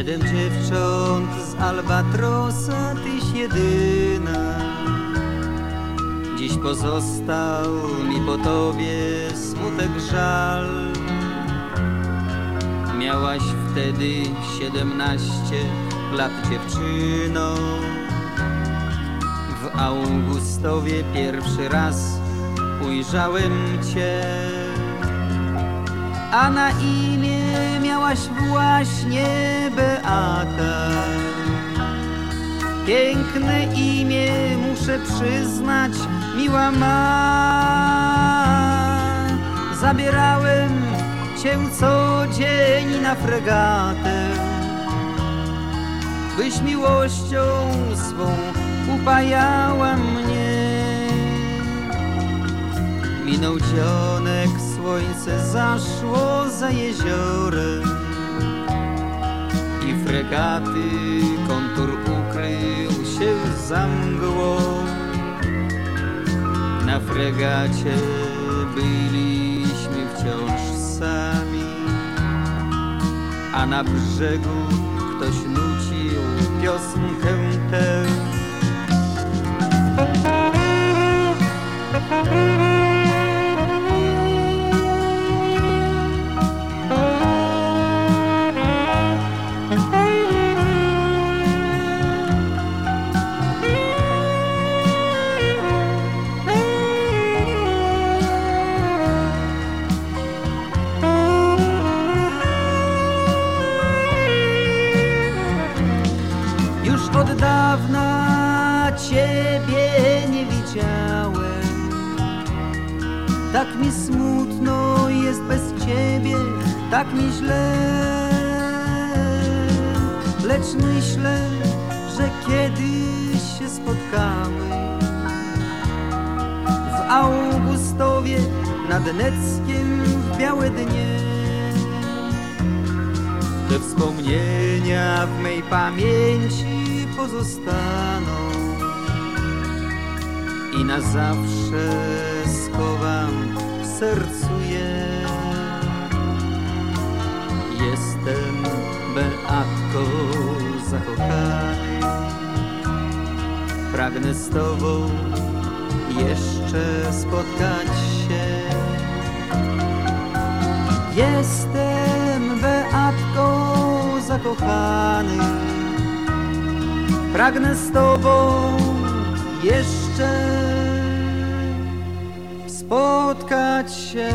Siedem dziewcząt z Albatrosa, tyś jedyna. Dziś pozostał mi po tobie smutek żal. Miałaś wtedy siedemnaście lat dziewczyno. W Augustowie pierwszy raz ujrzałem cię. A na imię miałaś właśnie Beata. Piękne imię, muszę przyznać, miła ma. Zabierałem cię co dzień na fregatę, byś miłością swą upajała mnie. Minął dzionek, słońce zaszło za jeziorem i fregaty kontur ukrył się za mgłą. Na fregacie byliśmy wciąż sami, a na brzegu ktoś nucił piosenkę dawna ciebie nie widziałem. Tak mi smutno jest bez ciebie, tak mi źle. Lecz myślę, że kiedyś się spotkamy. W Augustowie nad Neckiem w białe dnie. Te wspomnienia w mej pamięci pozostaną i na zawsze schowam w sercu je. Jestem Beatko zakochany, pragnę z tobą jeszcze spotkać się. Jestem Beatką zakochany Pragnę z tobą jeszcze spotkać się